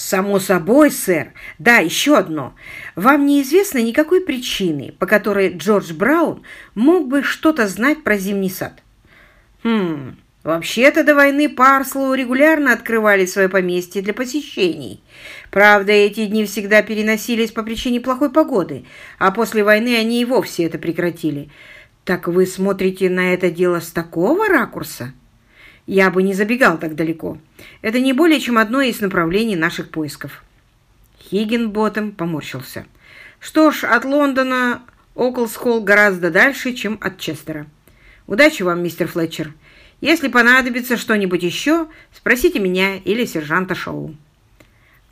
«Само собой, сэр. Да, еще одно. Вам неизвестно никакой причины, по которой Джордж Браун мог бы что-то знать про зимний сад?» «Хм, вообще-то до войны Парслоу регулярно открывали свое поместье для посещений. Правда, эти дни всегда переносились по причине плохой погоды, а после войны они и вовсе это прекратили. Так вы смотрите на это дело с такого ракурса?» Я бы не забегал так далеко. Это не более чем одно из направлений наших поисков. Хиггинботтем поморщился. Что ж, от Лондона Оклсхолл гораздо дальше, чем от Честера. Удачи вам, мистер Флетчер. Если понадобится что-нибудь еще, спросите меня или сержанта Шоу.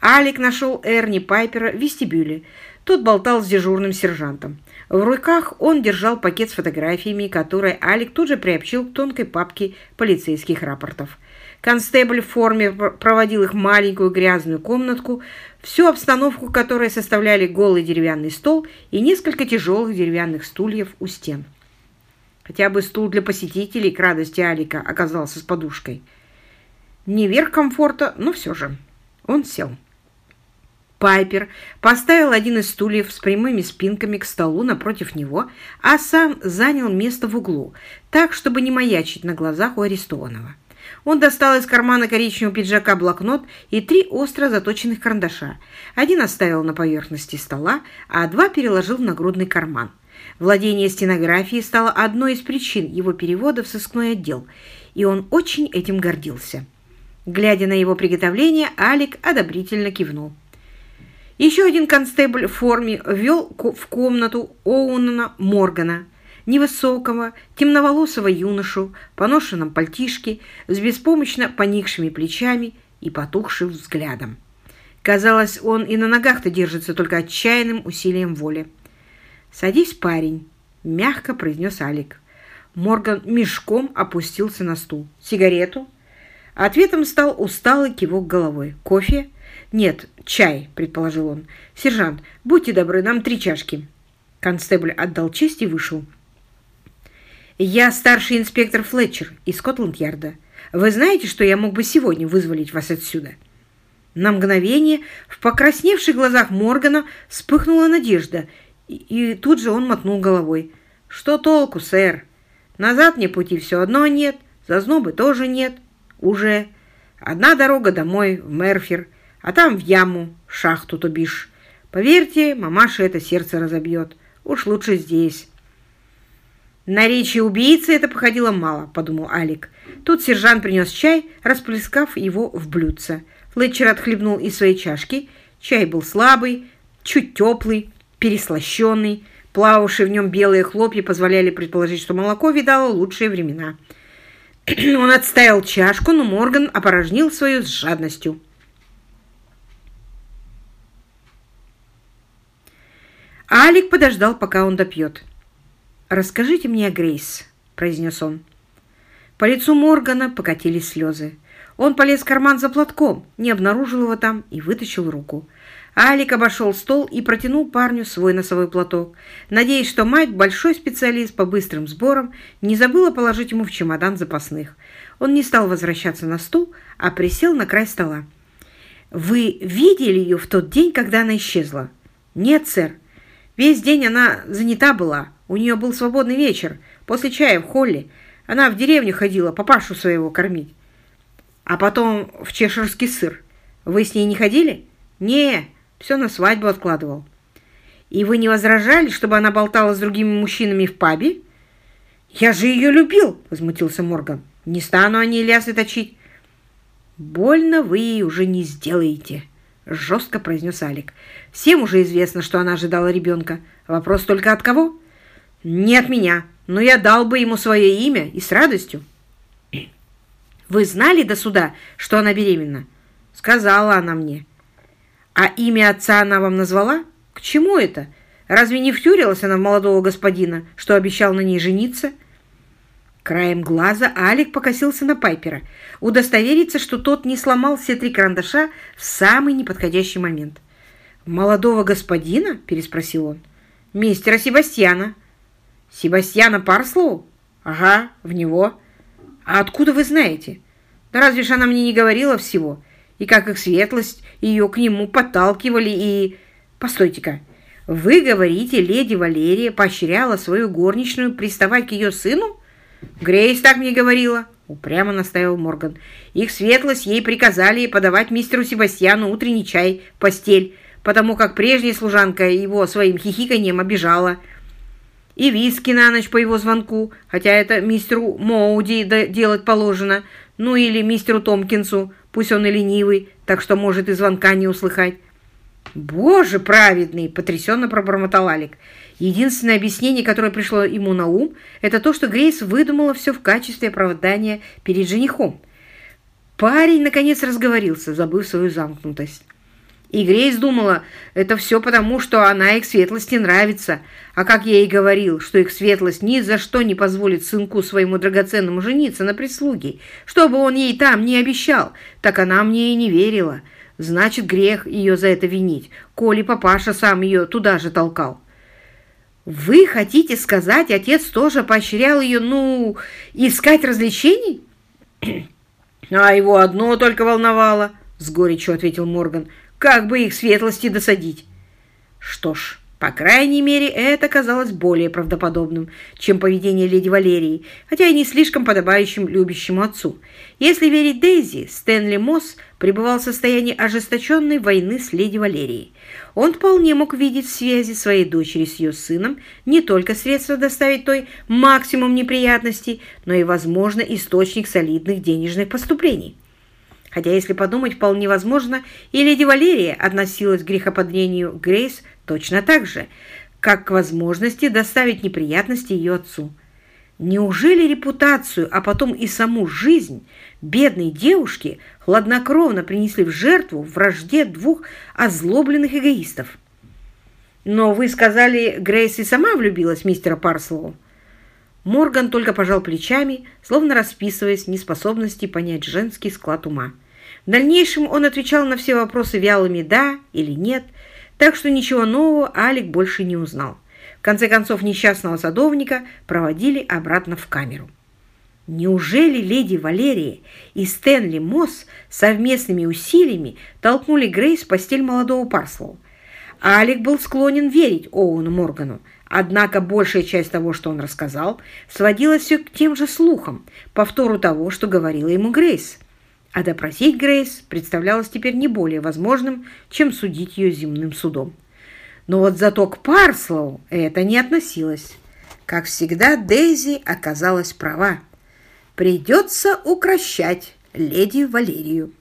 Алик нашел Эрни Пайпера в вестибюле. Тот болтал с дежурным сержантом. В руках он держал пакет с фотографиями, которые Алик тут же приобщил к тонкой папке полицейских рапортов. Констебль в форме проводил их в маленькую грязную комнатку, всю обстановку которой составляли голый деревянный стол и несколько тяжелых деревянных стульев у стен. Хотя бы стул для посетителей к радости Алика оказался с подушкой. Не верх комфорта, но все же. Он сел. Пайпер поставил один из стульев с прямыми спинками к столу напротив него, а сам занял место в углу, так, чтобы не маячить на глазах у арестованного. Он достал из кармана коричневого пиджака блокнот и три остро заточенных карандаша. Один оставил на поверхности стола, а два переложил в нагрудный карман. Владение стенографией стало одной из причин его перевода в сыскной отдел, и он очень этим гордился. Глядя на его приготовление, Алик одобрительно кивнул. Еще один констебль в форме ввел в комнату Оуэна Моргана, невысокого, темноволосого юношу, поношенном пальтишке, с беспомощно поникшими плечами и потухшим взглядом. Казалось, он и на ногах-то держится только отчаянным усилием воли. «Садись, парень», — мягко произнес Алик. Морган мешком опустился на стул. «Сигарету?» Ответом стал усталый кивок головой. «Кофе?» «Нет, чай», — предположил он. «Сержант, будьте добры, нам три чашки». Констебль отдал честь и вышел. «Я старший инспектор Флетчер из Скотланд-Ярда. Вы знаете, что я мог бы сегодня вызволить вас отсюда?» На мгновение в покрасневших глазах Моргана вспыхнула надежда, и, и тут же он мотнул головой. «Что толку, сэр? Назад мне пути все одно нет, зазнобы тоже нет. Уже. Одна дорога домой, в Мерфер, а там в яму, шахту, то бишь. Поверьте, мамаша это сердце разобьет. Уж лучше здесь. На речи убийцы это походило мало, подумал Алик. Тут сержант принес чай, расплескав его в блюдце. Флетчер отхлебнул из своей чашки. Чай был слабый, чуть теплый, переслащенный. Плававшие в нем белые хлопья позволяли предположить, что молоко видало лучшие времена. Он отставил чашку, но Морган опорожнил свою с жадностью. Алик подождал, пока он допьет. «Расскажите мне о Грейс», — произнес он. По лицу Моргана покатились слезы. Он полез в карман за платком, не обнаружил его там и вытащил руку. Алик обошел стол и протянул парню свой носовой платок, надеясь, что мать, большой специалист по быстрым сборам, не забыла положить ему в чемодан запасных. Он не стал возвращаться на стул, а присел на край стола. «Вы видели ее в тот день, когда она исчезла?» «Нет, сэр. Весь день она занята была. У нее был свободный вечер. После чая в холле. Она в деревню ходила папашу своего кормить. А потом в чеширский сыр. Вы с ней не ходили? Не, все на свадьбу откладывал. И вы не возражали, чтобы она болтала с другими мужчинами в пабе? Я же ее любил, возмутился Морган. Не стану о ней лясы точить. Больно вы ей уже не сделаете, жестко произнес Алик. Всем уже известно, что она ожидала ребенка. Вопрос только от кого? Не от меня, но я дал бы ему свое имя и с радостью. Вы знали до суда, что она беременна? Сказала она мне. А имя отца она вам назвала? К чему это? Разве не втюрилась она в молодого господина, что обещал на ней жениться? — Краем глаза Алик покосился на Пайпера, удостовериться, что тот не сломал все три карандаша в самый неподходящий момент. «Молодого господина?» – переспросил он. «Мистера Себастьяна». «Себастьяна Парслоу?» «Ага, в него». «А откуда вы знаете?» «Да разве ж она мне не говорила всего? и как их светлость ее к нему подталкивали и... Постойте-ка, вы говорите, леди Валерия поощряла свою горничную приставать к ее сыну? Грейс так мне говорила, упрямо настаивал Морган. Их светлость ей приказали подавать мистеру Себастьяну утренний чай в постель, потому как прежняя служанка его своим хихиканьем обижала. И виски на ночь по его звонку, хотя это мистеру Моуди делать положено, ну или мистеру Томкинсу, пусть он и ленивый, так что может и звонка не услыхать. «Боже праведный!» – потрясенно пробормотал Алик. Единственное объяснение, которое пришло ему на ум, это то, что Грейс выдумала все в качестве оправдания перед женихом. Парень, наконец, разговорился, забыв свою замкнутость. И Грейс думала, это все потому, что она их светлости нравится. А как я ей говорил, что их светлость ни за что не позволит сынку своему драгоценному жениться на прислуге, чтобы он ей там не обещал, так она мне и не верила. Значит, грех ее за это винить, коли папаша сам ее туда же толкал. Вы хотите сказать, отец тоже поощрял ее, ну, искать развлечений? А его одно только волновало, с горечью ответил Морган. Как бы их светлости досадить? Что ж, по крайней мере, это казалось более правдоподобным, чем поведение леди Валерии, хотя и не слишком подобающим любящему отцу. Если верить Дейзи, Стэнли Мосс пребывал в состоянии ожесточенной войны с леди Валерией. Он вполне мог видеть в связи своей дочери с ее сыном не только средства доставить той максимум неприятностей, но и, возможно, источник солидных денежных поступлений. Хотя, если подумать, вполне возможно, и леди Валерия относилась к грехоподлению Грейс точно так же, как к возможности доставить неприятности ее отцу. Неужели репутацию, а потом и саму жизнь бедной девушки хладнокровно принесли в жертву вражде двух озлобленных эгоистов? Но вы сказали, Грейс и сама влюбилась в мистера Парслоу. Морган только пожал плечами, словно расписываясь в неспособности понять женский склад ума. В дальнейшем он отвечал на все вопросы вялыми «да» или «нет», так что ничего нового Алик больше не узнал. В конце концов, несчастного садовника проводили обратно в камеру. Неужели леди Валерия и Стэнли Мосс совместными усилиями толкнули Грейс в постель молодого Парслоу? Алик был склонен верить Оуэну Моргану, однако большая часть того, что он рассказал, сводилась все к тем же слухам, повтору того, что говорила ему Грейс. А допросить Грейс представлялось теперь не более возможным, чем судить ее земным судом. Но вот зато к Парслоу это не относилось. Как всегда, Дейзи оказалась права. Придется укращать леди Валерию.